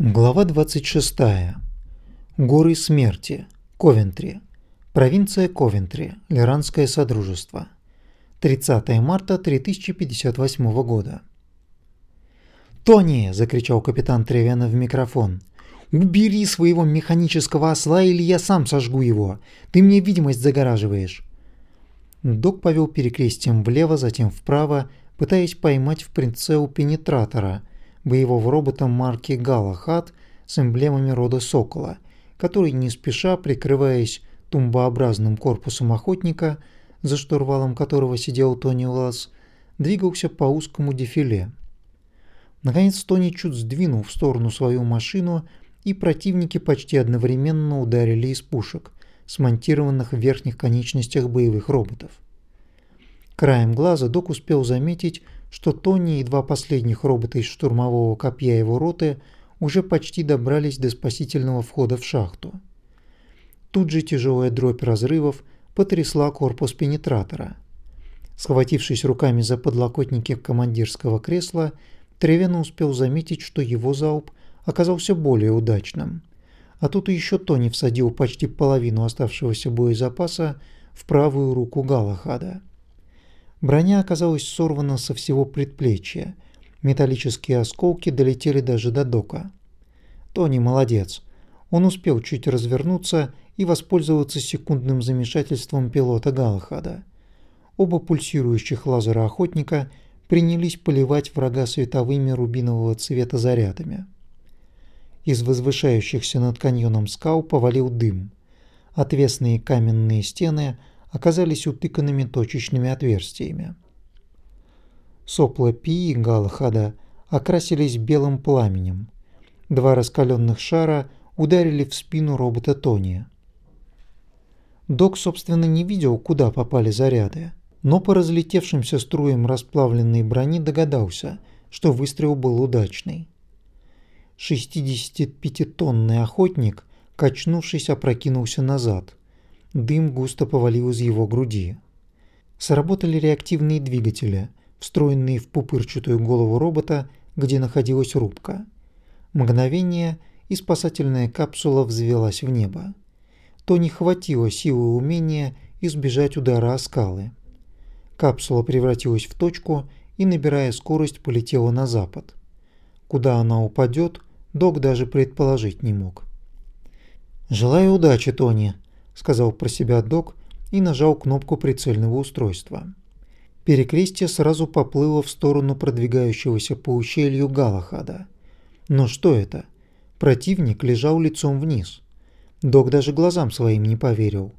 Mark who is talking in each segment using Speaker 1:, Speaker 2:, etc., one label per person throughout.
Speaker 1: Глава 26. Горы смерти. Ковентри. Провинция Ковентри. Лиранское содружество. 30 марта 3058 года. «Тони!» – закричал капитан Тревена в микрофон. «Убери своего механического осла, или я сам сожгу его! Ты мне видимость загораживаешь!» Док повел перекрестием влево, затем вправо, пытаясь поймать в прицел пенетратора – боевого робота марки Галахад с эмблемами рода Сокола, который не спеша, прикрываясь тумбообразным корпусом охотника, за штурвалом которого сидел Тони Лас, двигался по узкому дефиле. Наконец Тони чуть сдвинул в сторону свою машину, и противники почти одновременно ударили из пушек, смонтированных в верхних конечностях боевых роботов. Краем глаза Док успел заметить, что Тони и два последних робота из штурмового копья его роты уже почти добрались до спасительного входа в шахту. Тут же тяжелая дробь разрывов потрясла корпус пенетратора. Схватившись руками за подлокотники командирского кресла, Тревен успел заметить, что его залп оказался более удачным. А тут еще Тони всадил почти половину оставшегося боезапаса в правую руку Галахада. Броня оказалась сорвана со всего предплечья. Металлические осколки долетели даже до дока. Тони молодец. Он успел чуть развернуться и воспользоваться секундным замешательством пилота Галахада. Оба пульсирующих лазера охотника принялись поливать врага световыми рубинового цвета зарядами. Из возвышающихся над каньоном скал повалил дым. Отвесные каменные стены – оказались утыканными точечными отверстиями. Сопла Пи и Галахада окрасились белым пламенем. Два раскаленных шара ударили в спину робота Тони. Док, собственно, не видел, куда попали заряды, но по разлетевшимся струям расплавленной брони догадался, что выстрел был удачный. 65-тонный охотник, качнувшись, опрокинулся назад – Дым густо повалил из его груди. Сработали реактивные двигатели, встроенные в пупырчатую голову робота, где находилась рубка. Мгновение, и спасательная капсула взвелась в небо. То не хватило силы и умения избежать удара о скалы. Капсула превратилась в точку и, набирая скорость, полетела на запад. Куда она упадет, док даже предположить не мог. «Желаю удачи, Тони», сказал про себя док и нажал кнопку прицельного устройства. Перекрестие сразу поплыло в сторону продвигающегося по ущелью Галахада. Но что это? Противник лежал лицом вниз. Док даже глазам своим не поверил.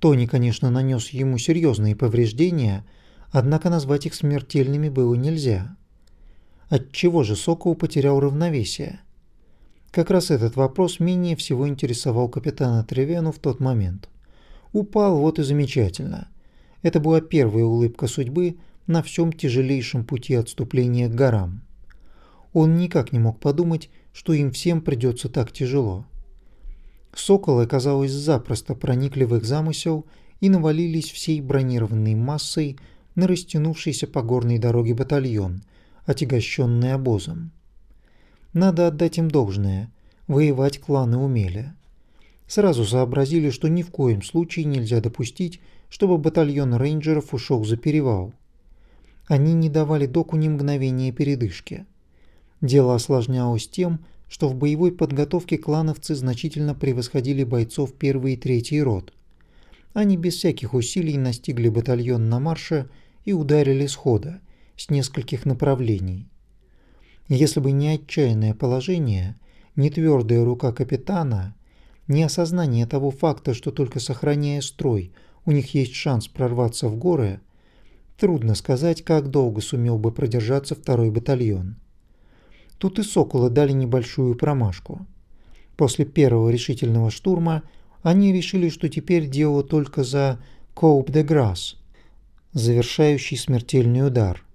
Speaker 1: Тони, конечно, нанес ему серьезные повреждения, однако назвать их смертельными было нельзя. Отчего же Сокол потерял равновесие? Как раз этот вопрос менее всего интересовал капитана Тревену в тот момент. Упал, вот и замечательно. Это была первая улыбка судьбы на всем тяжелейшем пути отступления к горам. Он никак не мог подумать, что им всем придется так тяжело. Соколы, казалось, запросто проникли в их замысел и навалились всей бронированной массой на растянувшийся по горной дороге батальон, отягощенный обозом. Надо отдать им должное. Воевать кланы умели. Сразу сообразили, что ни в коем случае нельзя допустить, чтобы батальон рейнджеров ушел за перевал. Они не давали доку ни мгновения передышки. Дело осложнялось тем, что в боевой подготовке клановцы значительно превосходили бойцов первой и третьей рот. Они без всяких усилий настигли батальон на марше и ударили схода с нескольких направлений. Если бы не отчаянное положение, не твердая рука капитана, не осознание того факта, что только сохраняя строй, у них есть шанс прорваться в горы, трудно сказать, как долго сумел бы продержаться второй батальон. Тут и соколы дали небольшую промашку. После первого решительного штурма они решили, что теперь дело только за Коуп де Грасс, завершающий смертельный удар –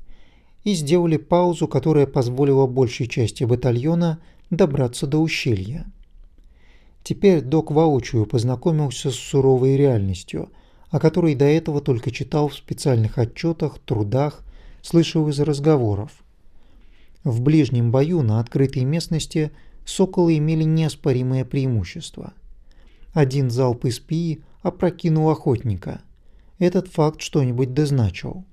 Speaker 1: и сделали паузу, которая позволила большей части батальона добраться до ущелья. Теперь док воочию познакомился с суровой реальностью, о которой до этого только читал в специальных отчетах, трудах, слышал из разговоров. В ближнем бою на открытой местности соколы имели неоспоримое преимущество. Один залп из пии опрокинул охотника. Этот факт что-нибудь дозначил.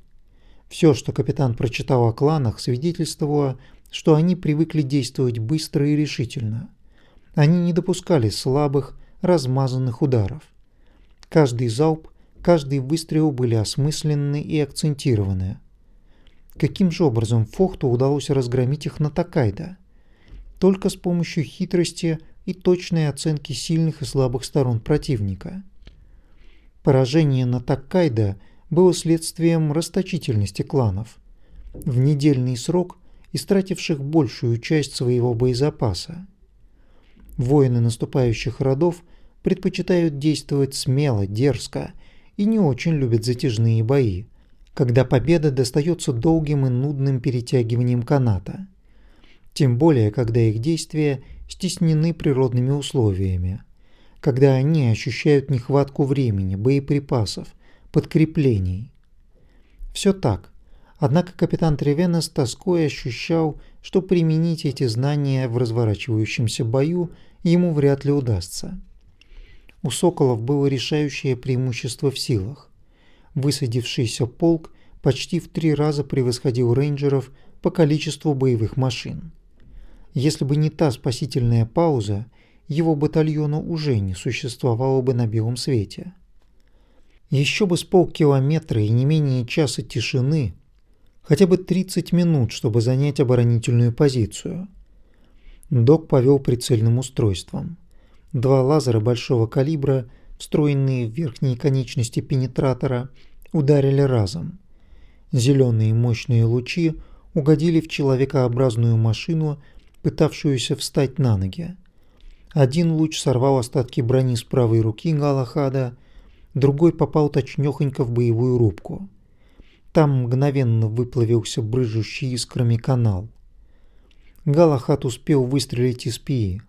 Speaker 1: Все, что капитан прочитал о кланах, свидетельствовало, что они привыкли действовать быстро и решительно. Они не допускали слабых, размазанных ударов. Каждый залп, каждый выстрел были осмысленны и акцентированы. Каким же образом Фохту удалось разгромить их на Такайда? Только с помощью хитрости и точной оценки сильных и слабых сторон противника. Поражение на Такайда было следствием расточительности кланов. В недельный срок истративших большую часть своего боезапаса. Воины наступающих родов предпочитают действовать смело, дерзко и не очень любят затяжные бои, когда победа достается долгим и нудным перетягиванием каната. Тем более, когда их действия стеснены природными условиями, когда они ощущают нехватку времени, боеприпасов, подкреплений. Все так, Однако капитан Тревена с тоской ощущал, что применить эти знания в разворачивающемся бою ему вряд ли удастся. У Соколов было решающее преимущество в силах. Высадившийся полк почти в три раза превосходил рейнджеров по количеству боевых машин. Если бы не та спасительная пауза, его батальону уже не существовало бы на белом свете. Еще бы с полкилометра и не менее часа тишины – хотя бы 30 минут, чтобы занять оборонительную позицию. Док повел прицельным устройством. Два лазера большого калибра, встроенные в верхние конечности пенетратора, ударили разом. Зеленые мощные лучи угодили в человекообразную машину, пытавшуюся встать на ноги. Один луч сорвал остатки брони с правой руки Галахада, другой попал точнёхонько в боевую рубку. Там мгновенно выплавился брыжущий искрами канал. Галахат успел выстрелить из пии.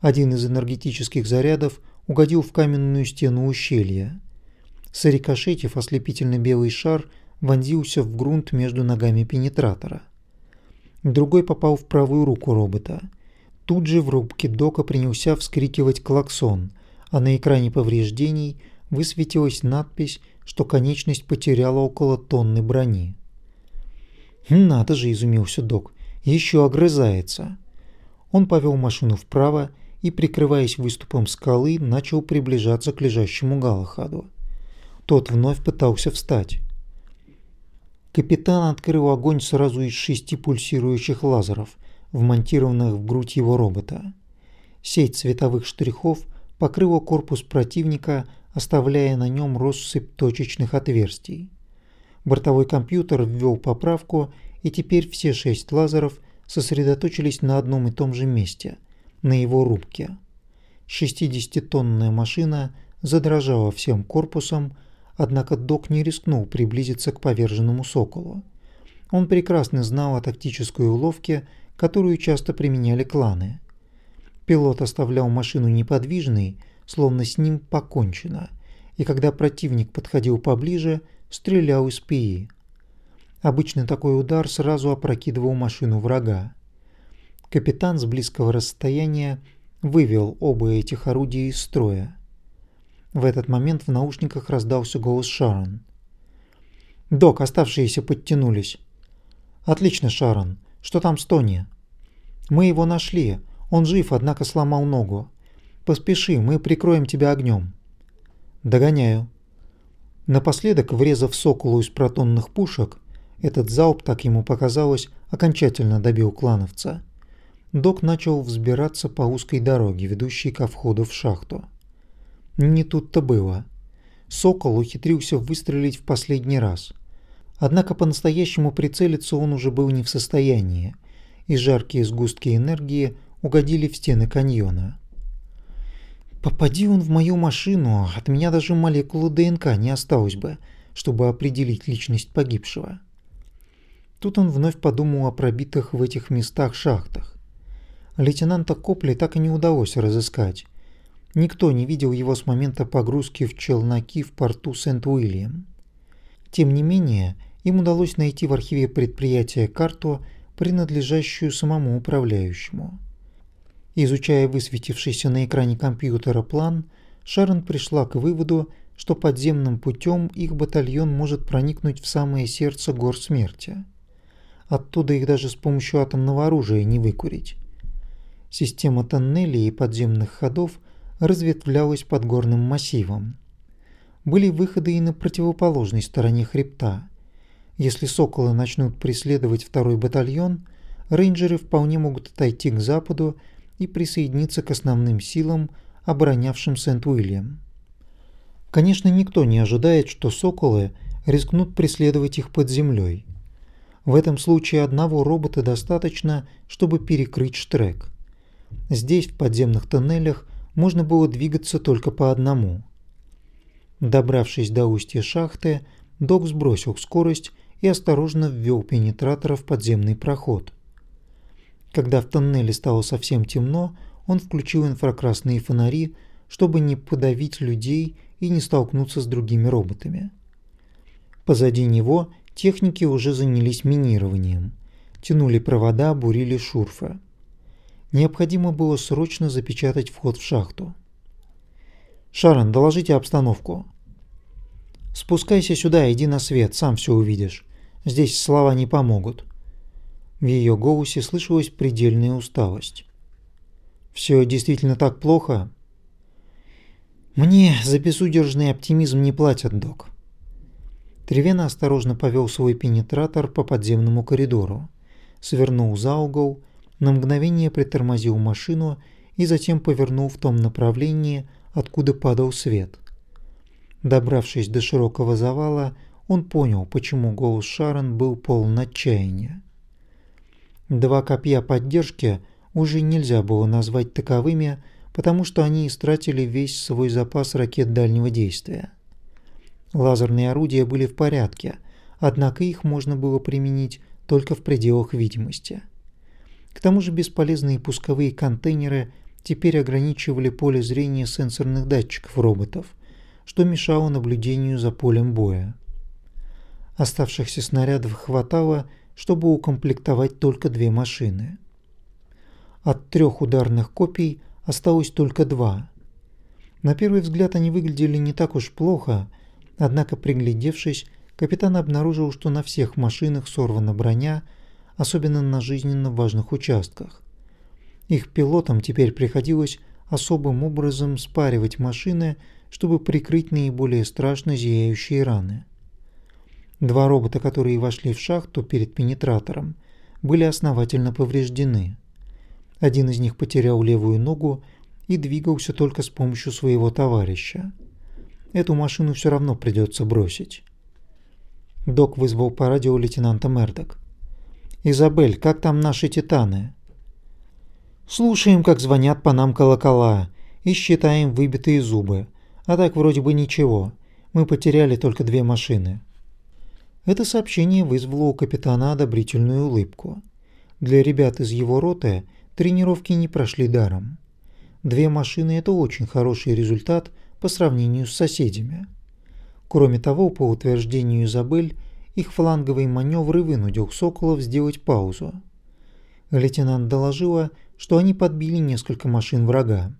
Speaker 1: Один из энергетических зарядов угодил в каменную стену ущелья. Сорикошетив ослепительно белый шар вонзился в грунт между ногами пенетратора. Другой попал в правую руку робота. Тут же в рубке дока принялся вскрикивать клаксон, а на экране повреждений высветилась надпись что конечность потеряла около тонны брони. «Надо же!» – изумился док. «Еще огрызается!» Он повел машину вправо и, прикрываясь выступом скалы, начал приближаться к лежащему Галахаду. Тот вновь пытался встать. Капитан открыл огонь сразу из шести пульсирующих лазеров, вмонтированных в грудь его робота. Сеть цветовых штрихов покрыла корпус противника, оставляя на нем россыпь точечных отверстий. Бортовой компьютер ввел поправку, и теперь все шесть лазеров сосредоточились на одном и том же месте, на его рубке. 60-тонная машина задрожала всем корпусом, однако док не рискнул приблизиться к поверженному соколу. Он прекрасно знал о тактической уловке, которую часто применяли кланы. Пилот оставлял машину неподвижной, словно с ним покончено, и когда противник подходил поближе, стрелял из пии. Обычно такой удар сразу опрокидывал машину врага. Капитан с близкого расстояния вывел оба этих орудия из строя. В этот момент в наушниках раздался голос Шарон. «Док, оставшиеся подтянулись». «Отлично, Шарон. Что там с Тони?» «Мы его нашли. Он жив, однако сломал ногу. Поспеши, мы прикроем тебя огнем. Догоняю. Напоследок, врезав соколу из протонных пушек, этот залп, так ему показалось, окончательно добил клановца. Док начал взбираться по узкой дороге, ведущей ко входу в шахту. Не тут-то было. Сокол ухитрился выстрелить в последний раз. Однако по-настоящему прицелиться он уже был не в состоянии, и жаркие сгустки энергии угодили в стены каньона. Попади он в мою машину, от меня даже молекулы ДНК не осталось бы, чтобы определить личность погибшего. Тут он вновь подумал о пробитых в этих местах шахтах. Лейтенанта Копли так и не удалось разыскать. Никто не видел его с момента погрузки в челноки в порту Сент-Уильям. Тем не менее, им удалось найти в архиве предприятия карту, принадлежащую самому управляющему. Изучая высветившийся на экране компьютера план, Шарон пришла к выводу, что подземным путем их батальон может проникнуть в самое сердце гор смерти. Оттуда их даже с помощью атомного оружия не выкурить. Система тоннелей и подземных ходов разветвлялась под горным массивом. Были выходы и на противоположной стороне хребта. Если соколы начнут преследовать второй батальон, рейнджеры вполне могут отойти к западу и присоединиться к основным силам, оборонявшим Сент-Уильям. Конечно, никто не ожидает, что соколы рискнут преследовать их под землей. В этом случае одного робота достаточно, чтобы перекрыть штрек. Здесь, в подземных тоннелях, можно было двигаться только по одному. Добравшись до устья шахты, Док сбросил скорость и осторожно ввел пенетратора в подземный проход. Когда в тоннеле стало совсем темно, он включил инфракрасные фонари, чтобы не подавить людей и не столкнуться с другими роботами. Позади него техники уже занялись минированием. Тянули провода, бурили шурфы. Необходимо было срочно запечатать вход в шахту. «Шарон, доложите обстановку». «Спускайся сюда, иди на свет, сам все увидишь. Здесь слова не помогут». В ее голосе слышалась предельная усталость. «Все действительно так плохо?» «Мне за безудержный оптимизм не платят, док». Тревена осторожно повел свой пенетратор по подземному коридору, свернул за угол, на мгновение притормозил машину и затем повернул в том направлении, откуда падал свет. Добравшись до широкого завала, он понял, почему голос Шарон был полон отчаяния. Два копья поддержки уже нельзя было назвать таковыми, потому что они истратили весь свой запас ракет дальнего действия. Лазерные орудия были в порядке, однако их можно было применить только в пределах видимости. К тому же бесполезные пусковые контейнеры теперь ограничивали поле зрения сенсорных датчиков роботов, что мешало наблюдению за полем боя. Оставшихся снарядов хватало, чтобы укомплектовать только две машины. От трех ударных копий осталось только два. На первый взгляд они выглядели не так уж плохо, однако приглядевшись, капитан обнаружил, что на всех машинах сорвана броня, особенно на жизненно важных участках. Их пилотам теперь приходилось особым образом спаривать машины, чтобы прикрыть наиболее страшно зияющие раны. Два робота, которые вошли в шахту перед пенетратором, были основательно повреждены. Один из них потерял левую ногу и двигался только с помощью своего товарища. Эту машину все равно придется бросить. Док вызвал по радио лейтенанта Мердок. «Изабель, как там наши титаны?» «Слушаем, как звонят по нам колокола, и считаем выбитые зубы. А так вроде бы ничего. Мы потеряли только две машины». Это сообщение вызвало у капитана одобрительную улыбку. Для ребят из его роты – тренировки не прошли даром. Две машины – это очень хороший результат по сравнению с соседями. Кроме того, по утверждению Изабель, их фланговый маневр и вынудил Соколов сделать паузу. Лейтенант доложила, что они подбили несколько машин врага.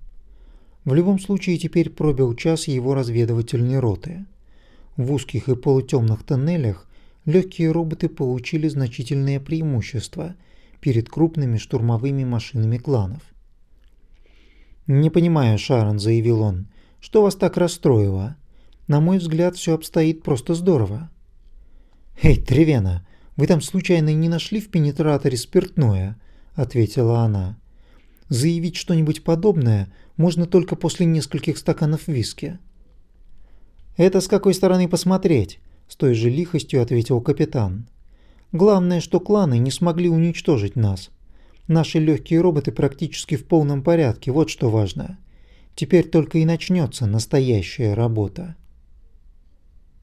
Speaker 1: В любом случае теперь пробил час его разведывательной роты. В узких и полутемных тоннелях легкие роботы получили значительное преимущество – перед крупными штурмовыми машинами кланов. «Не понимаю, Шарон», — заявил он, — «что вас так расстроило? На мой взгляд, все обстоит просто здорово». «Эй, Тревена, вы там случайно не нашли в пенетраторе спиртное?» — ответила она. «Заявить что-нибудь подобное можно только после нескольких стаканов виски». «Это с какой стороны посмотреть?» — с той же лихостью ответил капитан. Главное, что кланы не смогли уничтожить нас. Наши легкие роботы практически в полном порядке, вот что важно. Теперь только и начнется настоящая работа.